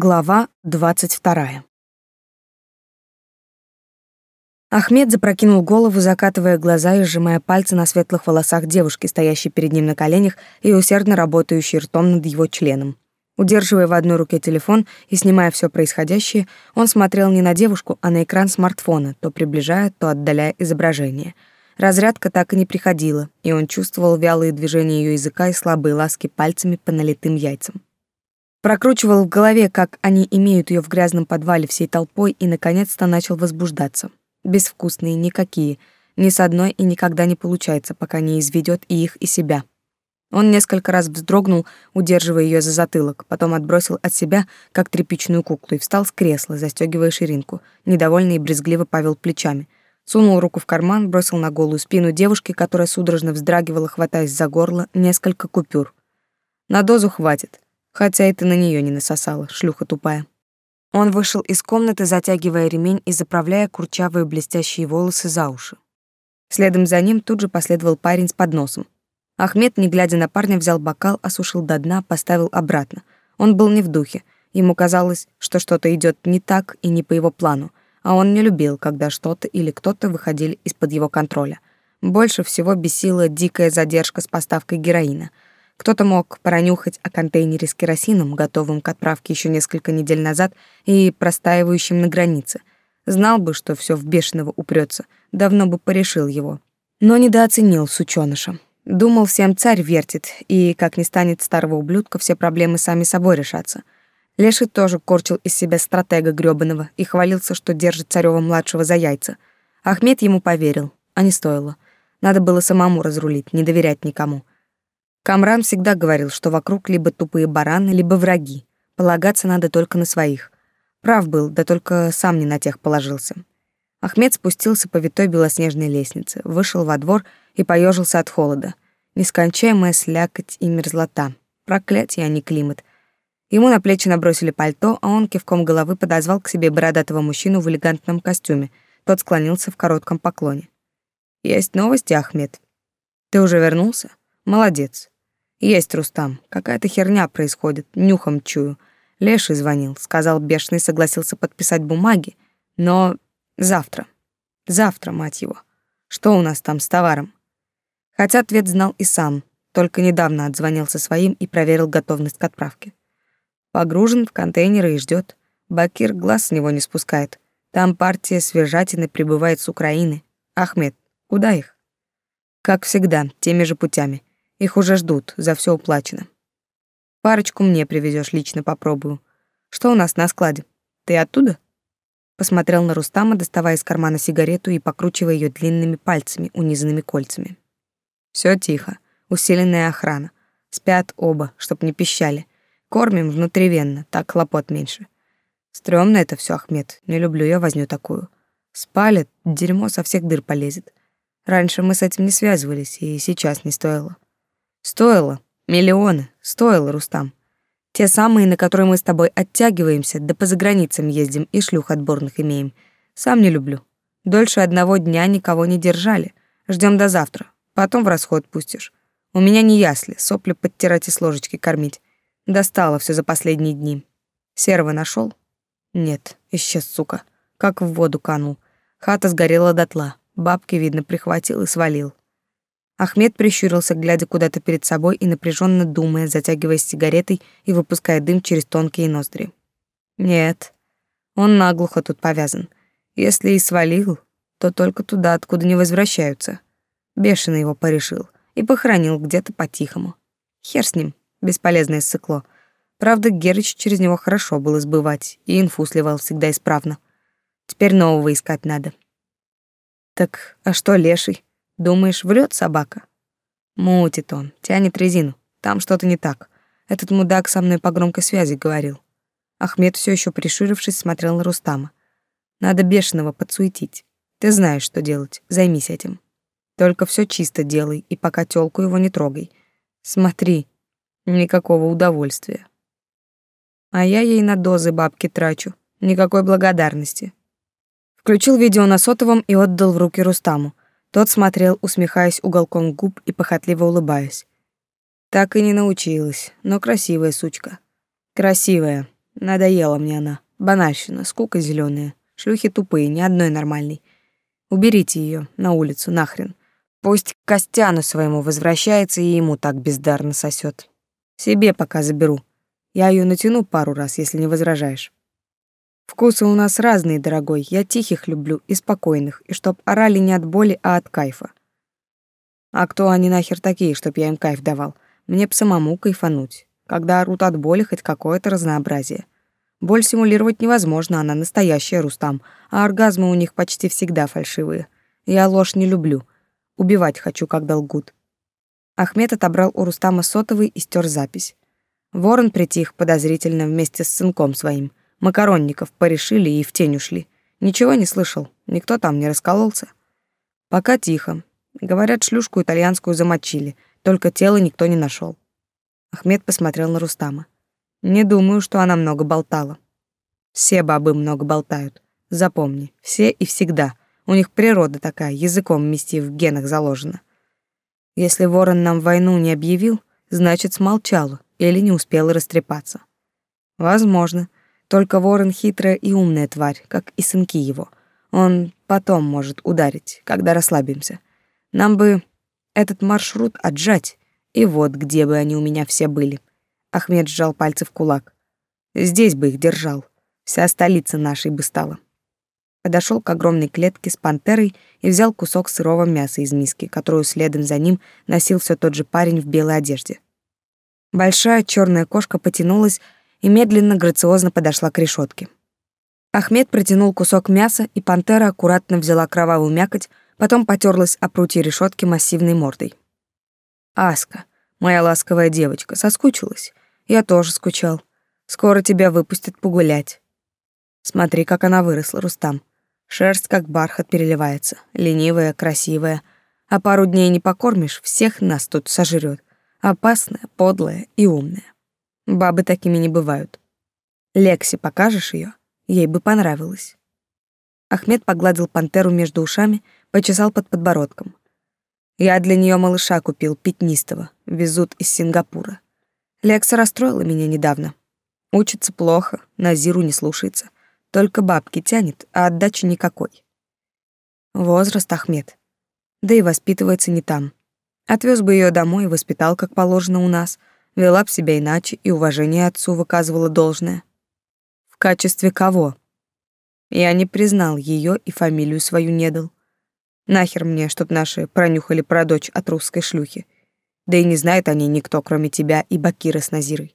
Глава двадцать вторая. Ахмед запрокинул голову, закатывая глаза и сжимая пальцы на светлых волосах девушки, стоящей перед ним на коленях и усердно работающей ртом над его членом. Удерживая в одной руке телефон и снимая все происходящее, он смотрел не на девушку, а на экран смартфона, то приближая, то отдаляя изображение. Разрядка так и не приходила, и он чувствовал вялые движения ее языка и слабые ласки пальцами по налитым яйцам. Прокручивал в голове, как они имеют ее в грязном подвале всей толпой, и наконец-то начал возбуждаться. Безвкусные никакие, ни с одной и никогда не получается, пока не изведет и их, и себя. Он несколько раз вздрогнул, удерживая ее за затылок, потом отбросил от себя, как тряпичную куклу, и встал с кресла, застегивая ширинку. Недовольный и брезгливо повел плечами. Сунул руку в карман, бросил на голую спину девушки, которая судорожно вздрагивала, хватаясь за горло, несколько купюр. На дозу хватит. Хотя это на нее не насосала, шлюха тупая. Он вышел из комнаты, затягивая ремень и заправляя курчавые блестящие волосы за уши. Следом за ним тут же последовал парень с подносом. Ахмед, не глядя на парня, взял бокал, осушил до дна, поставил обратно. Он был не в духе. Ему казалось, что что-то идет не так и не по его плану, а он не любил, когда что-то или кто-то выходили из-под его контроля. Больше всего бесила дикая задержка с поставкой героина — кто-то мог пронюхать о контейнере с керосином, готовым к отправке еще несколько недель назад и простаивающим на границе. Знал бы, что все в бешеного упрется, давно бы порешил его. Но недооценил сучёныша. Думал, всем царь вертит, и, как не станет старого ублюдка, все проблемы сами собой решатся. Леший тоже корчил из себя стратега грёбаного и хвалился, что держит царёва-младшего за яйца. Ахмед ему поверил, а не стоило. Надо было самому разрулить, не доверять никому. Камран всегда говорил, что вокруг либо тупые бараны, либо враги. Полагаться надо только на своих. Прав был, да только сам не на тех положился. Ахмед спустился по витой белоснежной лестнице, вышел во двор и поежился от холода. Нескончаемая слякоть и мерзлота. Проклятие, а не климат. Ему на плечи набросили пальто, а он кивком головы подозвал к себе бородатого мужчину в элегантном костюме. Тот склонился в коротком поклоне. «Есть новости, Ахмед?» «Ты уже вернулся? Молодец. Есть, Рустам. Какая-то херня происходит, нюхом чую. Леший звонил, сказал, бешеный согласился подписать бумаги, но завтра. Завтра, мать его. Что у нас там с товаром? Хотя ответ знал и сам, только недавно отзвонился своим и проверил готовность к отправке. Погружен в контейнеры и ждет. Бакир глаз с него не спускает. Там партия свежатины прибывает с Украины. Ахмед, куда их? Как всегда, теми же путями. Их уже ждут, за все уплачено. Парочку мне привезешь, лично попробую. Что у нас на складе? Ты оттуда? Посмотрел на Рустама, доставая из кармана сигарету и покручивая ее длинными пальцами, унизанными кольцами. Все тихо, усиленная охрана. Спят оба, чтоб не пищали. Кормим внутривенно, так хлопот меньше. Стрёмно это все, Ахмед. Не люблю я возню такую. Спалит, дерьмо со всех дыр полезет. Раньше мы с этим не связывались, и сейчас не стоило. Стоило. Миллионы. Стоило, Рустам. Те самые, на которые мы с тобой оттягиваемся, да по заграницам ездим и шлюх отборных имеем. Сам не люблю. Дольше одного дня никого не держали. Ждем до завтра. Потом в расход пустишь. У меня не ясли, сопли подтирать и с ложечки кормить. Достало все за последние дни. Серого нашел? Нет, исчез, сука. Как в воду канул. Хата сгорела дотла. Бабки, видно, прихватил и свалил. Ахмед прищурился, глядя куда-то перед собой и напряженно думая, затягиваясь сигаретой и выпуская дым через тонкие ноздри. Нет, он наглухо тут повязан. Если и свалил, то только туда, откуда не возвращаются. Бешено его порешил и похоронил где-то по-тихому. Хер с ним, бесполезное ссыкло. Правда, Герыч через него хорошо было сбывать, и инфу сливал всегда исправно. Теперь нового искать надо. Так, а что леший? Думаешь, врет собака? Мутит он, тянет резину. Там что-то не так. Этот мудак со мной по громкой связи говорил. Ахмед все еще приширившись смотрел на Рустама. Надо бешеного подсуетить. Ты знаешь, что делать. Займись этим. Только все чисто делай и пока тёлку его не трогай. Смотри, никакого удовольствия. А я ей на дозы бабки трачу. Никакой благодарности. Включил видео на сотовом и отдал в руки Рустаму. Тот смотрел, усмехаясь уголком губ и похотливо улыбаясь. Так и не научилась, но красивая сучка. Красивая. Надоела мне она. Банальщина, скука зеленая. Шлюхи тупые, ни одной нормальной. Уберите ее на улицу, нахрен. Пусть к Костяну своему возвращается и ему так бездарно сосет. Себе пока заберу. Я ее натяну пару раз, если не возражаешь. Вкусы у нас разные, дорогой. Я тихих люблю и спокойных, и чтоб орали не от боли, а от кайфа. А кто они нахер такие, чтоб я им кайф давал? Мне б самому кайфануть. Когда орут от боли, хоть какое-то разнообразие. Боль симулировать невозможно, она настоящая, Рустам, а оргазмы у них почти всегда фальшивые. Я ложь не люблю. Убивать хочу, когда лгут. Ахмед отобрал у Рустама сотовый и стер запись. Ворон притих подозрительно вместе с сынком своим. Макаронников порешили и в тень ушли. Ничего не слышал, никто там не раскололся. Пока тихо. Говорят, шлюшку итальянскую замочили, только тело никто не нашел. Ахмед посмотрел на Рустама. Не думаю, что она много болтала. Все бабы много болтают. Запомни, все и всегда. У них природа такая, языком мести в генах заложена. Если ворон нам войну не объявил, значит, смолчал или не успел растрепаться. Возможно. Только ворон хитрая и умная тварь, как и сынки его. Он потом может ударить, когда расслабимся. Нам бы этот маршрут отжать, и вот где бы они у меня все были. Ахмед сжал пальцы в кулак. Здесь бы их держал. Вся столица нашей бы стала. Подошел к огромной клетке с пантерой и взял кусок сырого мяса из миски, которую следом за ним носил все тот же парень в белой одежде. Большая черная кошка потянулась и медленно, грациозно подошла к решетке. Ахмед протянул кусок мяса, и пантера аккуратно взяла кровавую мякоть, потом потерлась о прутье решетки массивной мордой. «Аска, моя ласковая девочка, соскучилась? Я тоже скучал. Скоро тебя выпустят погулять». Смотри, как она выросла, Рустам. Шерсть как бархат переливается, ленивая, красивая. А пару дней не покормишь, всех нас тут сожрет. Опасная, подлая и умная. Бабы такими не бывают. Лекси покажешь ее, ей бы понравилось. Ахмед погладил пантеру между ушами, почесал под подбородком. Я для нее малыша купил, пятнистого, везут из Сингапура. Лекса расстроила меня недавно. Учится плохо, Назиру не слушается. Только бабки тянет, а отдачи никакой. Возраст Ахмед. Да и воспитывается не там. Отвез бы ее домой воспитал, как положено у нас, вела б себя иначе и уважение отцу выказывала должное. В качестве кого? Я не признал ее и фамилию свою не дал. Нахер мне, чтоб наши пронюхали про дочь от русской шлюхи. Да и не знает о ней никто, кроме тебя и Бакира с Назирой.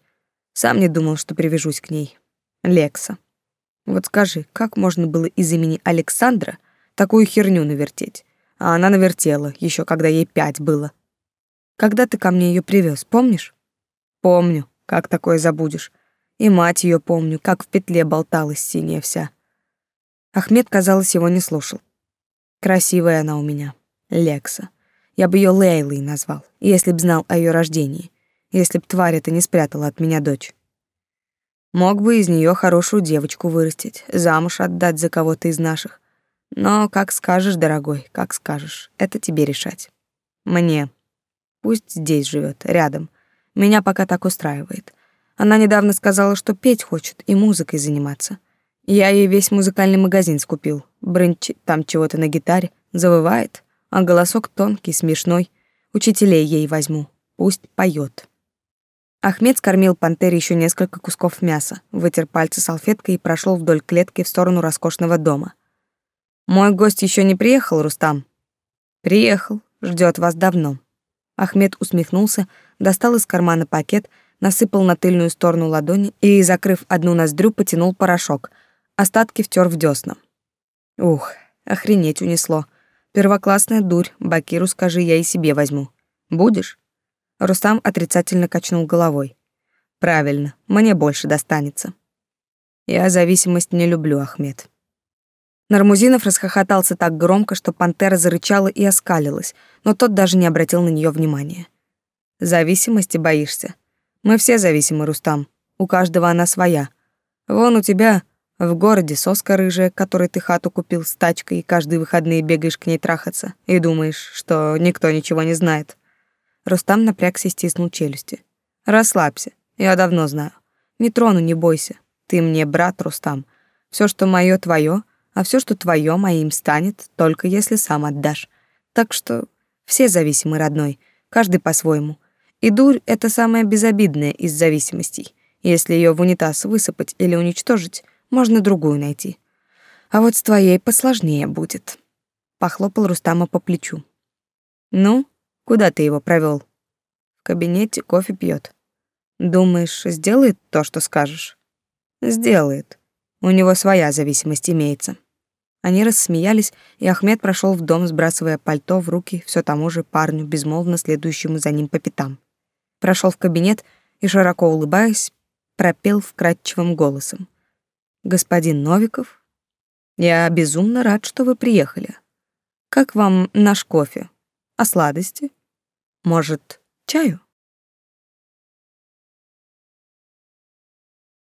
Сам не думал, что привяжусь к ней. Лекса. Вот скажи, как можно было из имени Александра такую херню навертеть? А она навертела, еще когда ей пять было. Когда ты ко мне ее привез, помнишь? Помню, как такое забудешь. И мать ее помню, как в петле болталась синяя вся. Ахмед, казалось, его не слушал. Красивая она у меня, Лекса. Я бы ее Лейлой назвал, если б знал о ее рождении, если б тварь это не спрятала от меня дочь. Мог бы из нее хорошую девочку вырастить, замуж отдать за кого-то из наших. Но как скажешь, дорогой, как скажешь, это тебе решать. Мне. Пусть здесь живет, рядом. Меня пока так устраивает. Она недавно сказала, что петь хочет и музыкой заниматься. Я ей весь музыкальный магазин скупил. Брынчит там чего-то на гитаре, завывает, а голосок тонкий, смешной. Учителей ей возьму, пусть поет. Ахмед скормил пантере еще несколько кусков мяса, вытер пальцы салфеткой и прошел вдоль клетки в сторону роскошного дома. Мой гость еще не приехал, Рустам. Приехал, ждет вас давно. Ахмед усмехнулся, достал из кармана пакет, насыпал на тыльную сторону ладони и, закрыв одну ноздрю, потянул порошок — Остатки втер в десна. Ух, охренеть унесло. Первоклассная дурь, Бакиру скажи, я и себе возьму. Будешь? Рустам отрицательно качнул головой. Правильно, мне больше достанется. Я зависимость не люблю, Ахмед. Нармузинов расхохотался так громко, что пантера зарычала и оскалилась, но тот даже не обратил на нее внимания. Зависимости боишься? Мы все зависимы, Рустам. У каждого она своя. Вон у тебя в городе соска рыжая, которой ты хату купил с тачкой, и каждые выходные бегаешь к ней трахаться, и думаешь, что никто ничего не знает. Рустам напрягся и стиснул челюсти. Расслабься, я давно знаю. Не трону, не бойся. Ты мне брат, Рустам. Все, что мое, твое, а все, что твое, моим станет, только если сам отдашь. Так что все зависимы, родной, каждый по-своему. И дурь — это самое безобидное из зависимостей. Если ее в унитаз высыпать или уничтожить, можно другую найти. А вот с твоей посложнее будет. Похлопал Рустама по плечу. Ну, куда ты его провел? В кабинете кофе пьет. Думаешь, сделает то, что скажешь? Сделает. У него своя зависимость имеется. Они рассмеялись, и Ахмед прошел в дом, сбрасывая пальто в руки все тому же парню, безмолвно следующему за ним по пятам. Прошел в кабинет и, широко улыбаясь, пропел вкрадчивым голосом. «Господин Новиков, я безумно рад, что вы приехали. Как вам наш кофе? А сладости? Может, чаю?»